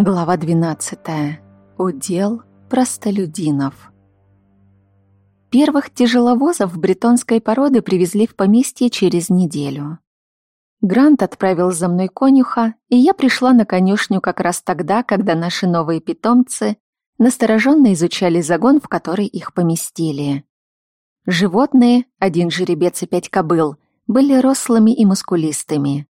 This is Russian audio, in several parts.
Глава 12. Удел простолюдинов. Первых тяжеловозов бретонской породы привезли в поместье через неделю. Грант отправил за мной конюха, и я пришла на конюшню как раз тогда, когда наши новые питомцы настороженно изучали загон, в который их поместили. Животные, один жеребец и пять кобыл, были рослыми и мускулистыми.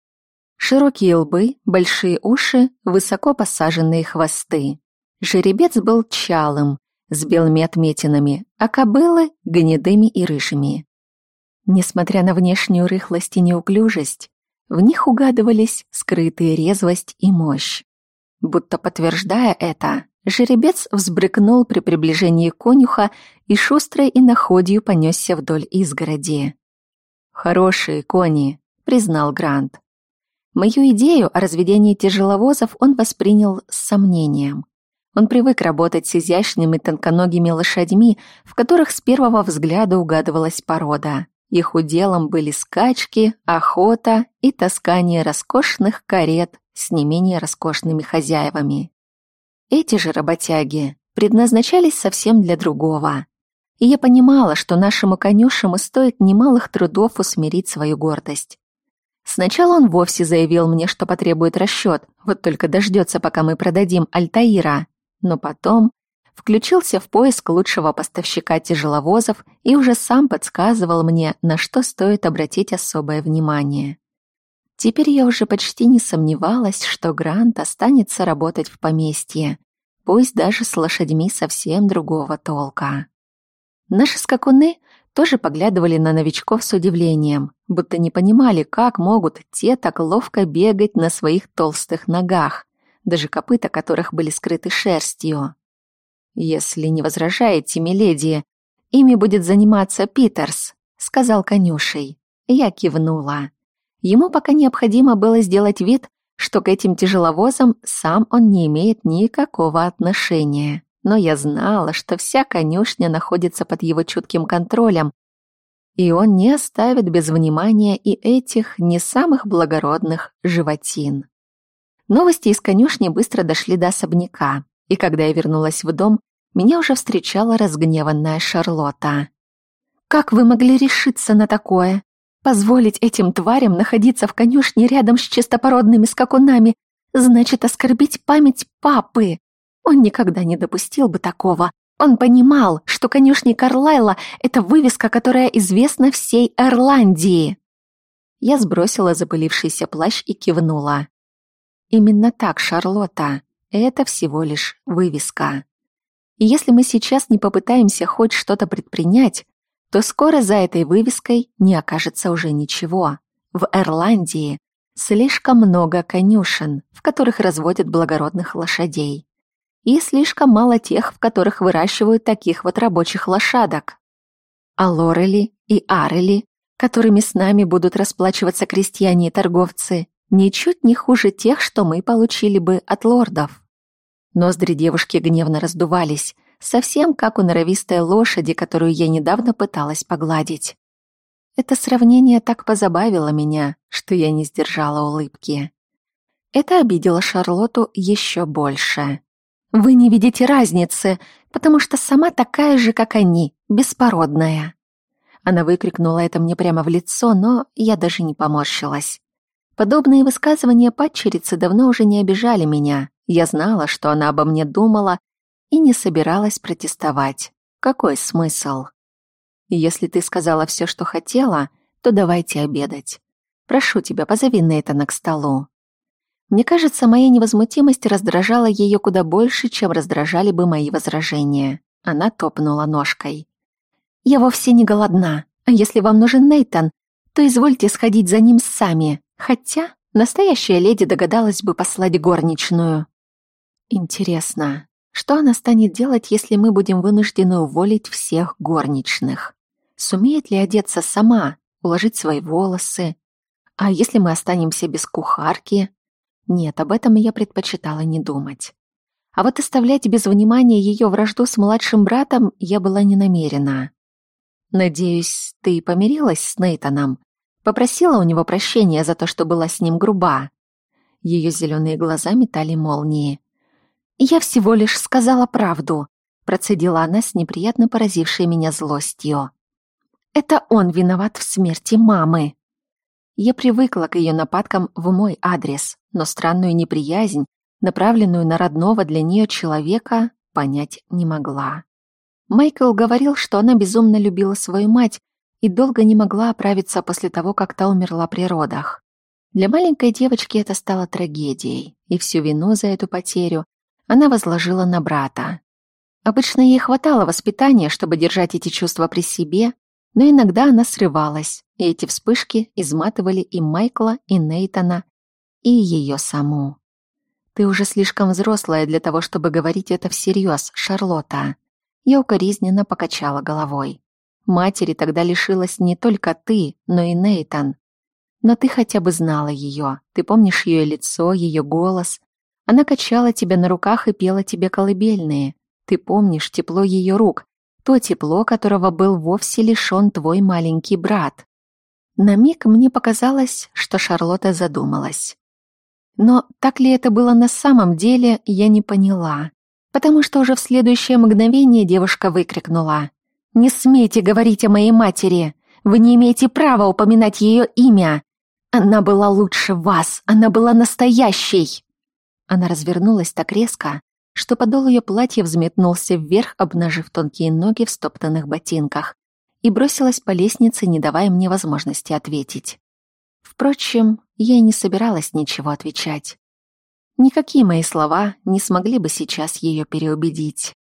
Широкие лбы, большие уши, высоко посаженные хвосты. Жеребец был чалым, с белыми отметинами, а кобылы — гнедыми и рыжими. Несмотря на внешнюю рыхлость и неуклюжесть, в них угадывались скрытые резвость и мощь. Будто подтверждая это, жеребец взбрыкнул при приближении конюха и шустрой иноходью понесся вдоль изгороди. «Хорошие кони», — признал Грант. Мою идею о разведении тяжеловозов он воспринял с сомнением. Он привык работать с изящными тонконогими лошадьми, в которых с первого взгляда угадывалась порода. Их уделом были скачки, охота и таскание роскошных карет с не менее роскошными хозяевами. Эти же работяги предназначались совсем для другого. И я понимала, что нашему конюшему стоит немалых трудов усмирить свою гордость. Сначала он вовсе заявил мне, что потребует расчет, вот только дождется, пока мы продадим Альтаира. Но потом включился в поиск лучшего поставщика тяжеловозов и уже сам подсказывал мне, на что стоит обратить особое внимание. Теперь я уже почти не сомневалась, что Грант останется работать в поместье, пусть даже с лошадьми совсем другого толка. Наши скакуны тоже поглядывали на новичков с удивлением, будто не понимали, как могут те так ловко бегать на своих толстых ногах, даже копыта которых были скрыты шерстью. «Если не возражаете, миледи, ими будет заниматься Питерс», — сказал конюшей. Я кивнула. Ему пока необходимо было сделать вид, что к этим тяжеловозам сам он не имеет никакого отношения но я знала, что вся конюшня находится под его чутким контролем, и он не оставит без внимания и этих не самых благородных животин. Новости из конюшни быстро дошли до особняка, и когда я вернулась в дом, меня уже встречала разгневанная Шарлотта. «Как вы могли решиться на такое? Позволить этим тварям находиться в конюшне рядом с чистопородными скакунами значит оскорбить память папы!» Он никогда не допустил бы такого. Он понимал, что конюшни Карлайла — это вывеска, которая известна всей Ирландии. Я сбросила запылившийся плащ и кивнула. Именно так, Шарлотта. Это всего лишь вывеска. И если мы сейчас не попытаемся хоть что-то предпринять, то скоро за этой вывеской не окажется уже ничего. В Ирландии слишком много конюшен, в которых разводят благородных лошадей и слишком мало тех, в которых выращивают таких вот рабочих лошадок. А Лорели и Арели, которыми с нами будут расплачиваться крестьяне и торговцы, ничуть не хуже тех, что мы получили бы от лордов. Ноздри девушки гневно раздувались, совсем как у норовистой лошади, которую я недавно пыталась погладить. Это сравнение так позабавило меня, что я не сдержала улыбки. Это обидело Шарлотту еще больше. Вы не видите разницы, потому что сама такая же, как они, беспородная. Она выкрикнула это мне прямо в лицо, но я даже не поморщилась. Подобные высказывания падчерицы давно уже не обижали меня. Я знала, что она обо мне думала и не собиралась протестовать. Какой смысл? Если ты сказала все, что хотела, то давайте обедать. Прошу тебя, позови Нейтана к столу. Мне кажется, моя невозмутимость раздражала ее куда больше, чем раздражали бы мои возражения. Она топнула ножкой. «Я вовсе не голодна. А если вам нужен Нейтан, то извольте сходить за ним сами. Хотя настоящая леди догадалась бы послать горничную». «Интересно, что она станет делать, если мы будем вынуждены уволить всех горничных? Сумеет ли одеться сама, уложить свои волосы? А если мы останемся без кухарки?» Нет, об этом я предпочитала не думать. А вот оставлять без внимания ее вражду с младшим братом я была не намерена. «Надеюсь, ты помирилась с Нейтаном?» Попросила у него прощения за то, что была с ним груба. Ее зеленые глаза метали молнии. «Я всего лишь сказала правду», — процедила она с неприятно поразившей меня злостью. «Это он виноват в смерти мамы». Я привыкла к ее нападкам в мой адрес, но странную неприязнь, направленную на родного для нее человека, понять не могла. Майкл говорил, что она безумно любила свою мать и долго не могла оправиться после того, как та умерла при родах. Для маленькой девочки это стало трагедией, и всю вину за эту потерю она возложила на брата. Обычно ей хватало воспитания, чтобы держать эти чувства при себе, но иногда она срывалась, и эти вспышки изматывали и Майкла, и Нейтона, и ее саму. «Ты уже слишком взрослая для того, чтобы говорить это всерьез, Шарлотта». Я укоризненно покачала головой. Матери тогда лишилась не только ты, но и Нейтан. Но ты хотя бы знала ее. Ты помнишь ее лицо, ее голос, она качала тебя на руках и пела тебе колыбельные. Ты помнишь тепло ее рук, то тепло, которого был вовсе лишён твой маленький брат. На миг мне показалось, что Шарлотта задумалась. Но так ли это было на самом деле, я не поняла, потому что уже в следующее мгновение девушка выкрикнула. «Не смейте говорить о моей матери! Вы не имеете права упоминать ее имя! Она была лучше вас! Она была настоящей!» Она развернулась так резко, что подол ее платья взметнулся вверх, обнажив тонкие ноги в стоптанных ботинках, и бросилась по лестнице, не давая мне возможности ответить. Впрочем, я не собиралась ничего отвечать. Никакие мои слова не смогли бы сейчас ее переубедить.